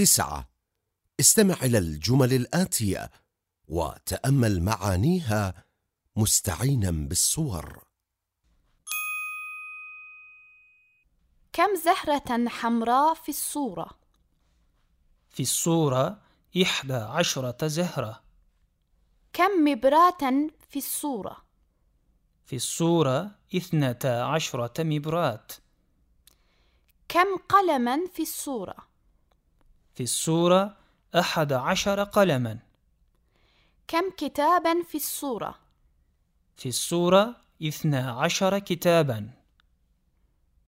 تسعة استمع إلى الجمل الآتية وتأمل معانيها مستعينا بالصور كم زهرة حمراء في الصورة؟ في الصورة إحدى عشرة زهرة كم مبراة في الصورة؟ في الصورة إثنتا عشرة مبراة كم قلما في الصورة؟ في الصورة أحد عشر قلما كم كتابا في الصورة؟ في الصورة اثنا عشر كتابا